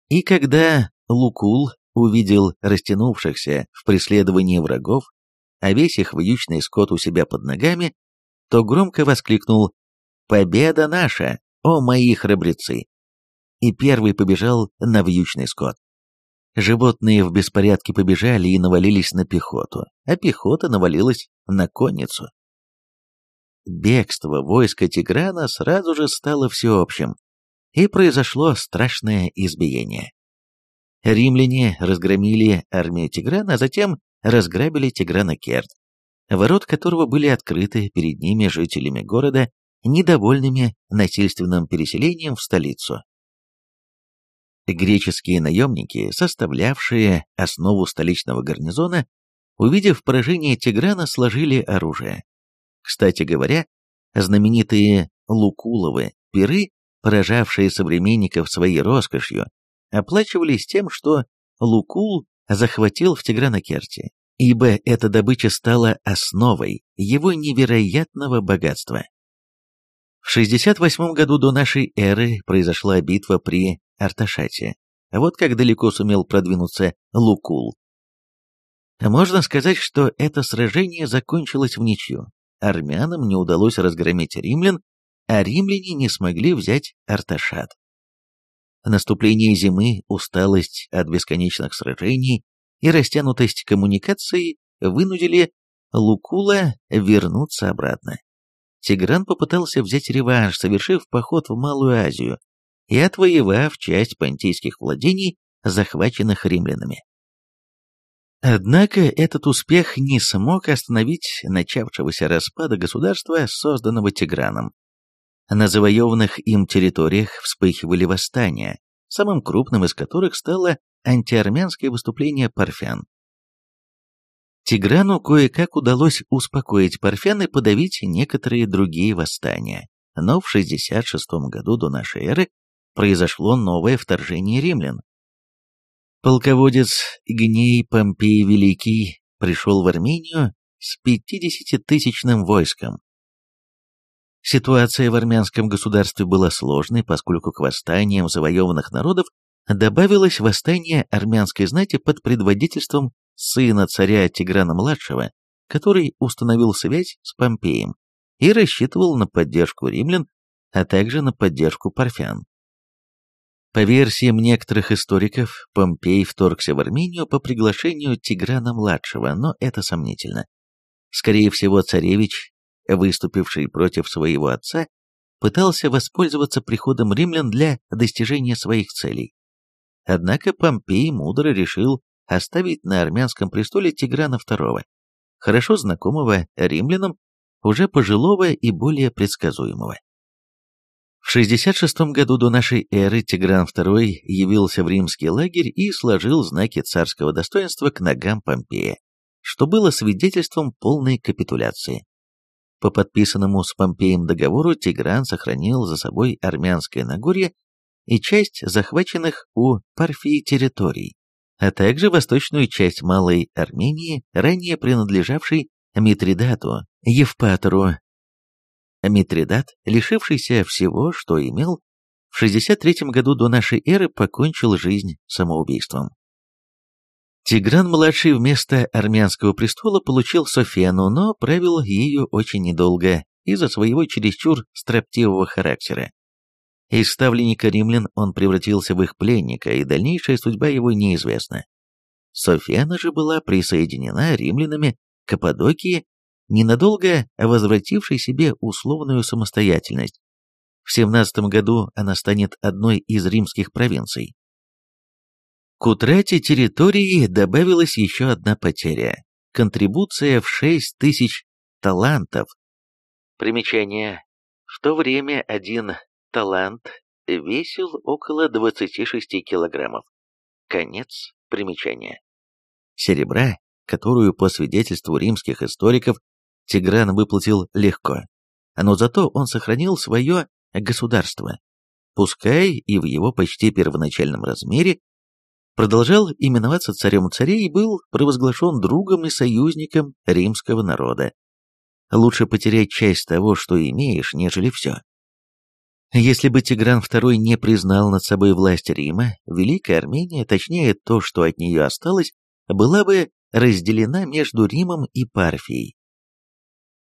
И когда Лукул увидел растянувшихся в преследовании врагов, а весь их вьючный скот у себя под ногами, то громко воскликнул «Победа наша, о мои храбрецы!» и первый побежал на вьючный скот. Животные в беспорядке побежали и навалились на пехоту, а пехота навалилась на конницу. Бегство войска Тиграна сразу же стало всеобщим, и произошло страшное избиение. Римляне разгромили армию Тиграна, а затем разграбили Тиграна Керт, ворот которого были открыты перед ними жителями города, недовольными насильственным переселением в столицу. Греческие наемники, составлявшие основу столичного гарнизона, увидев поражение Тиграна, сложили оружие. Кстати говоря, знаменитые Лукуловы пиры, поражавшие современников своей роскошью, оплачивались тем, что Лукул захватил в Тигранокерте, ибо эта добыча стала основой его невероятного богатства. В 68 году до нашей эры произошла битва при Арташате. Вот как далеко сумел продвинуться Лукул. Можно сказать, что это сражение закончилось в ничью. Армянам не удалось разгромить римлян, а римляне не смогли взять Арташат. Наступление зимы, усталость от бесконечных сражений и растянутость коммуникаций вынудили Лукула вернуться обратно. Тигран попытался взять реванш, совершив поход в Малую Азию и отвоевав часть понтийских владений, захваченных римлянами. Однако этот успех не смог остановить начавшегося распада государства, созданного Тиграном. На завоеванных им территориях вспыхивали восстания, самым крупным из которых стало антиармянское выступление парфян. Тиграну кое-как удалось успокоить парфян и подавить некоторые другие восстания, но в 66 году до нашей эры произошло новое вторжение римлян. Полководец Гней Помпей Великий пришел в Армению с 50-тысячным войском. Ситуация в армянском государстве была сложной, поскольку к восстаниям завоеванных народов добавилось восстание армянской знати под предводительством сына царя Тиграна-младшего, который установил связь с Помпеем и рассчитывал на поддержку римлян, а также на поддержку парфян. По версиям некоторых историков, Помпей вторгся в Армению по приглашению Тиграна-младшего, но это сомнительно. Скорее всего, царевич, выступивший против своего отца, пытался воспользоваться приходом римлян для достижения своих целей. Однако Помпей мудро решил оставить на армянском престоле Тиграна II, хорошо знакомого римлянам, уже пожилого и более предсказуемого. В 66 году до нашей эры Тигран II явился в римский лагерь и сложил знаки царского достоинства к ногам Помпея, что было свидетельством полной капитуляции. По подписанному с Помпеем договору Тигран сохранил за собой армянское Нагорье и часть захваченных у Парфии территорий, а также восточную часть Малой Армении, ранее принадлежавшей Митридату, Евпатору. Митридат, лишившийся всего, что имел, в 63 году до нашей эры покончил жизнь самоубийством. Тигран-младший вместо армянского престола получил Софену, но правил ею очень недолго из-за своего чересчур строптивого характера. Из ставленника римлян он превратился в их пленника, и дальнейшая судьба его неизвестна. Софьяна же была присоединена римлянами к Каппадокии, ненадолго возвратившей себе условную самостоятельность. В 17 году она станет одной из римских провинций. К утрате территории добавилась еще одна потеря – контрибуция в 6 тысяч талантов. Примечание. В то время один талант весил около 26 килограммов. Конец примечания. Серебра, которую по свидетельству римских историков Тигран выплатил легко, но зато он сохранил свое государство, пускай и в его почти первоначальном размере, продолжал именоваться царем царей и был провозглашен другом и союзником римского народа. Лучше потерять часть того, что имеешь, нежели все. Если бы Тигран II не признал над собой власть Рима, Великая Армения, точнее то, что от нее осталось, была бы разделена между Римом и Парфией.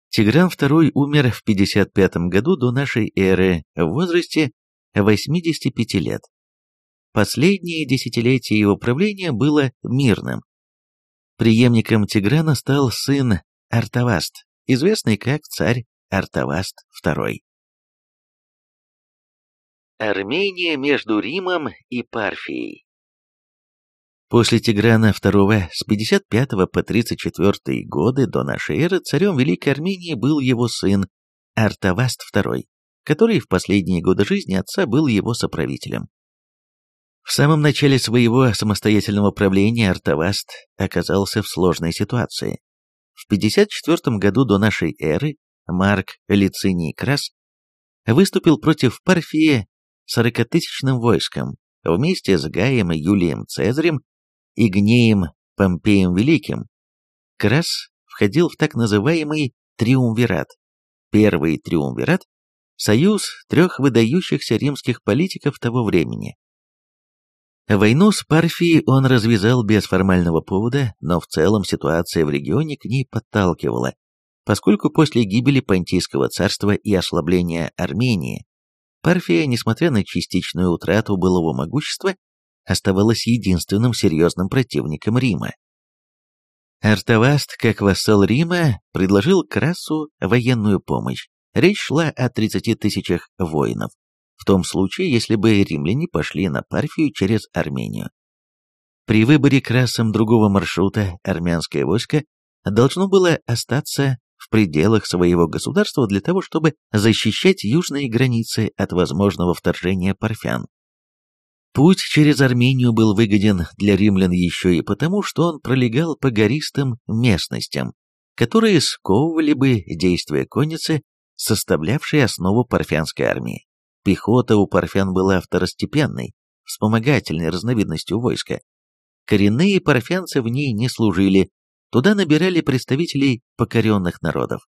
Тигран II умер в 55 году до нашей эры в возрасте 85 лет. Последнее десятилетие его правления было мирным. Преемником Тиграна стал сын Артаваст, известный как царь Артаваст II. Армения между Римом и Парфией. После Тиграна II с 55 по 34 годы до нашей эры царем Великой Армении был его сын Артаваст II, который в последние годы жизни отца был его соправителем. В самом начале своего самостоятельного правления Артаваст оказался в сложной ситуации. В 54 году до нашей эры Марк Лициний Крас выступил против Парфии сорокатысячным войском вместе с Гаем и Юлием Цезарем и Гнеем Помпеем Великим. Крас входил в так называемый триумвират. Первый триумвират – союз трех выдающихся римских политиков того времени. Войну с Парфией он развязал без формального повода, но в целом ситуация в регионе к ней подталкивала, поскольку после гибели Понтийского царства и ослабления Армении Парфия, несмотря на частичную утрату былого могущества, оставалась единственным серьезным противником Рима. Артаваст, как вассал Рима, предложил Красу военную помощь. Речь шла о 30 тысячах воинов, в том случае, если бы римляне пошли на Парфию через Армению. При выборе Красом другого маршрута армянское войско должно было остаться в пределах своего государства для того, чтобы защищать южные границы от возможного вторжения парфян. Путь через Армению был выгоден для римлян еще и потому, что он пролегал по гористым местностям, которые сковывали бы действия конницы, составлявшей основу парфянской армии. Пехота у парфян была второстепенной, вспомогательной разновидностью войска. Коренные парфянцы в ней не служили, Туда набирали представителей покоренных народов.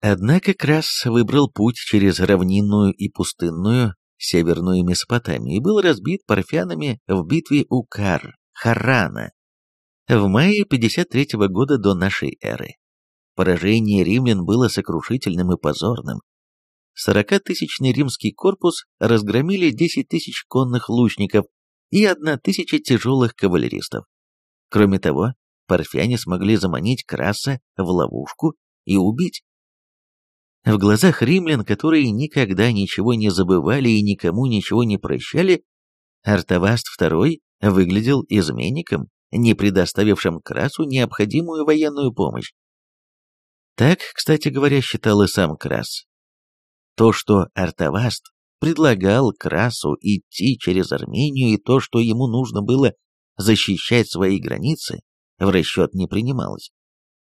Однако Крас выбрал путь через равнинную и пустынную северную Месопотамию и был разбит парфянами в битве у Кар, Харана, в мае 53 года до нашей эры. Поражение римлян было сокрушительным и позорным. 40-тысячный римский корпус разгромили 10 тысяч конных лучников и 1 тысяча тяжелых кавалеристов. Кроме того, парфяне смогли заманить Краса в ловушку и убить. В глазах римлян, которые никогда ничего не забывали и никому ничего не прощали, Артаваст II выглядел изменником, не предоставившим Красу необходимую военную помощь. Так, кстати говоря, считал и сам Крас. То, что Артаваст предлагал Красу идти через Армению и то, что ему нужно было защищать свои границы, в расчет не принималось.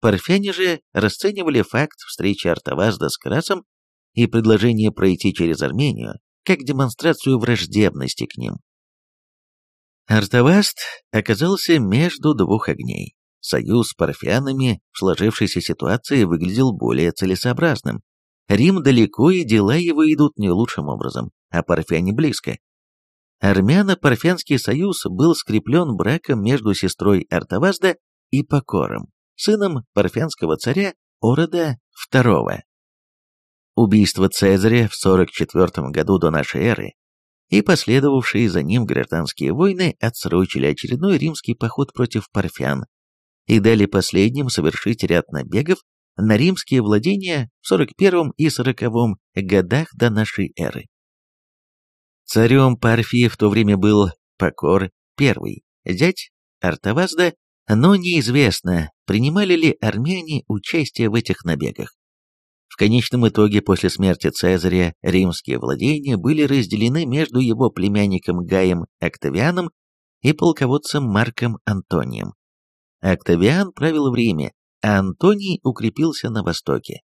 Парфяне же расценивали факт встречи Артавазда с Красом и предложение пройти через Армению как демонстрацию враждебности к ним. Артаваст оказался между двух огней. Союз с парфянами в сложившейся ситуации выглядел более целесообразным. Рим далеко, и дела его идут не лучшим образом, а парфяне близко. Армяно-парфянский союз был скреплен браком между сестрой Артавазда и Покором, сыном парфянского царя Орода II. Убийство Цезаря в 44 году до нашей эры и последовавшие за ним гражданские войны отсрочили очередной римский поход против парфян и дали последним совершить ряд набегов на римские владения в 41 и 40 годах до нашей эры. Царем Парфии в то время был Покор I, зять Артавазда, но неизвестно, принимали ли армяне участие в этих набегах. В конечном итоге, после смерти Цезаря, римские владения были разделены между его племянником Гаем Октавианом и полководцем Марком Антонием. Октавиан правил в Риме, а Антоний укрепился на востоке.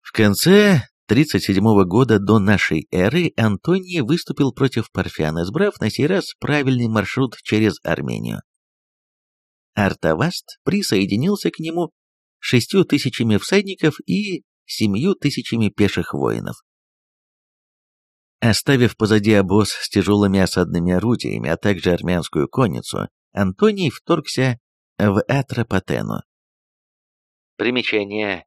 В конце 37 года до нашей эры Антоний выступил против парфян, избрав на сей раз правильный маршрут через Армению. Артаваст присоединился к нему шестью тысячами всадников и семью тысячами пеших воинов. Оставив позади обоз с тяжелыми осадными орудиями, а также армянскую конницу, Антоний вторгся в Атропатену. Примечание.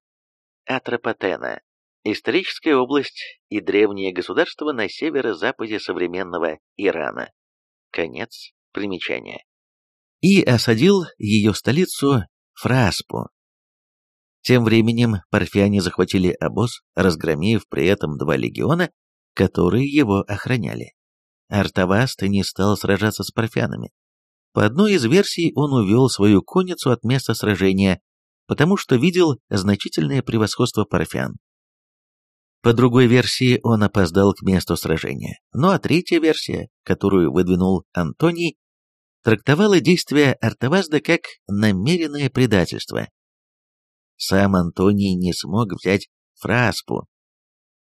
Атропатена. Историческая область и древнее государство на северо-западе современного Ирана. Конец примечания. И осадил ее столицу Фраспу, тем временем парфяне захватили обоз, разгромив при этом два легиона, которые его охраняли. Артаваст не стал сражаться с парфянами. По одной из версий он увел свою конницу от места сражения, потому что видел значительное превосходство парфян. По другой версии он опоздал к месту сражения. Ну а третья версия, которую выдвинул Антоний, трактовала действия Артавазда как намеренное предательство. Сам Антоний не смог взять Фраспу,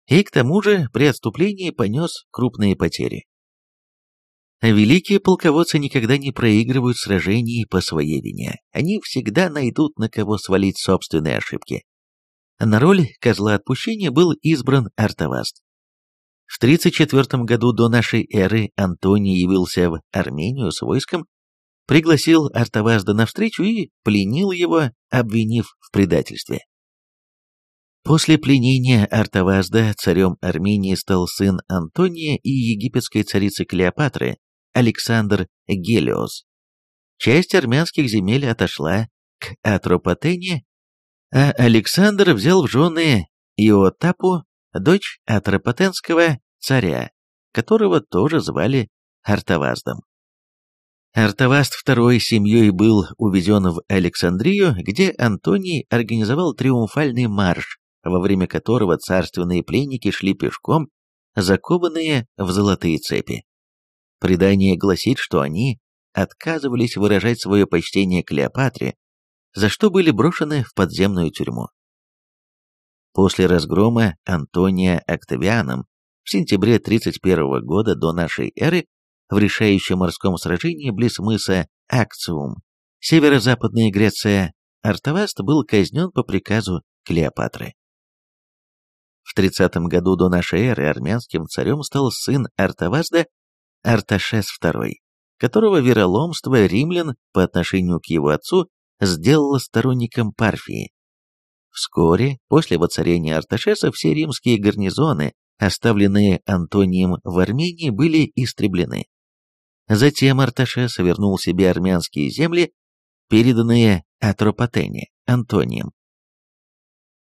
и к тому же при отступлении понес крупные потери. Великие полководцы никогда не проигрывают сражений по своей вине. Они всегда найдут на кого свалить собственные ошибки. На роль козла отпущения был избран Артаваст. В 34 году до нашей эры Антоний явился в Армению с войском пригласил Артавазда на встречу и пленил его, обвинив в предательстве. После пленения Артавазда царем Армении стал сын Антония и египетской царицы Клеопатры Александр Гелиос. Часть армянских земель отошла к Атропатене, а Александр взял в жены Иотапу, дочь Атропатенского царя, которого тоже звали Артаваздом. Артаваст II семьей был увезен в Александрию, где Антоний организовал триумфальный марш, во время которого царственные пленники шли пешком, закованные в золотые цепи. Предание гласит, что они отказывались выражать свое почтение Клеопатре, за что были брошены в подземную тюрьму. После разгрома Антония Октавианом в сентябре 31 года до нашей эры в решающем морском сражении близ мыса Акциум, северо-западная Греция, Артаваст был казнен по приказу Клеопатры. В 30 году до нашей эры армянским царем стал сын Артавазда Арташес II, которого вероломство римлян по отношению к его отцу сделало сторонником Парфии. Вскоре, после воцарения Арташеса, все римские гарнизоны, оставленные Антонием в Армении, были истреблены. Затем Арташес вернул себе армянские земли, переданные Атропатене, Антонием.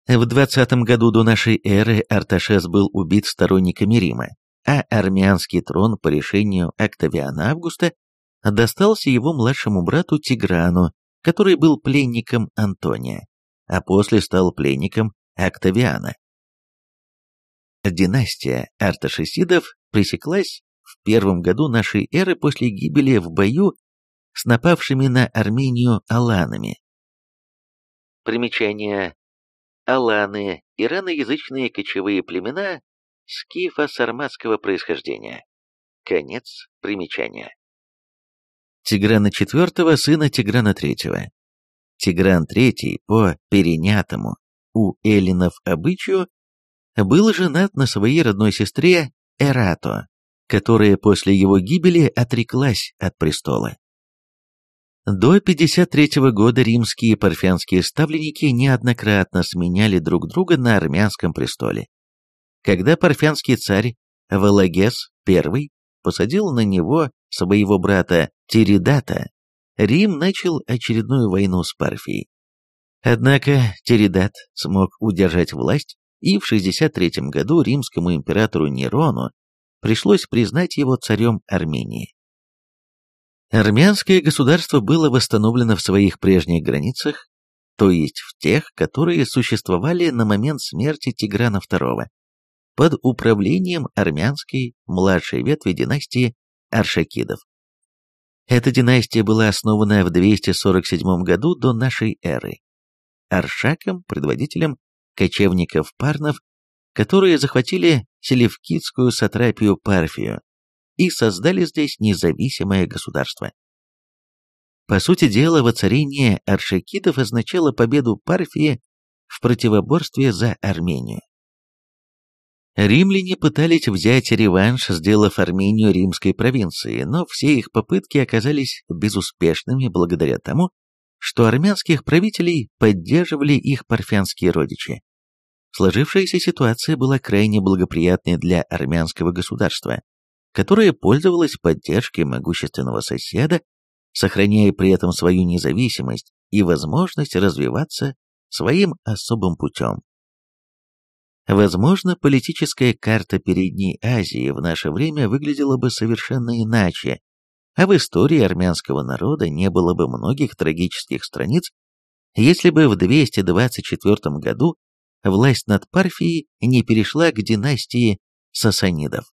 В 20 году до нашей эры Арташес был убит сторонниками Рима, а армянский трон по решению Октавиана Августа достался его младшему брату Тиграну, который был пленником Антония, а после стал пленником Октавиана. Династия Арташесидов пресеклась в первом году нашей эры после гибели в бою с напавшими на Армению аланами. Примечание. Аланы – ираноязычные кочевые племена скифо-сарматского происхождения. Конец примечания. Тиграна IV, сына Тиграна III. Тигран III по перенятому у эллинов обычаю был женат на своей родной сестре Эрато, которая после его гибели отреклась от престола. До 53 года римские и парфянские ставленники неоднократно сменяли друг друга на армянском престоле. Когда парфянский царь Валагес I посадил на него своего брата Тиридата, Рим начал очередную войну с Парфией. Однако Тиридат смог удержать власть, и в 63 году римскому императору Нерону пришлось признать его царем Армении. Армянское государство было восстановлено в своих прежних границах, то есть в тех, которые существовали на момент смерти Тиграна II, под управлением армянской младшей ветви династии Аршакидов. Эта династия была основана в 247 году до нашей эры. Аршаком, предводителем кочевников Парнов, которые захватили селевкидскую сатрапию Парфию и создали здесь независимое государство. По сути дела, воцарение аршакидов означало победу Парфии в противоборстве за Армению. Римляне пытались взять реванш, сделав Армению римской провинцией, но все их попытки оказались безуспешными благодаря тому, что армянских правителей поддерживали их парфянские родичи. Сложившаяся ситуация была крайне благоприятной для армянского государства, которое пользовалось поддержкой могущественного соседа, сохраняя при этом свою независимость и возможность развиваться своим особым путем. Возможно, политическая карта Передней Азии в наше время выглядела бы совершенно иначе, а в истории армянского народа не было бы многих трагических страниц, если бы в 224 году власть над Парфией не перешла к династии сасанидов.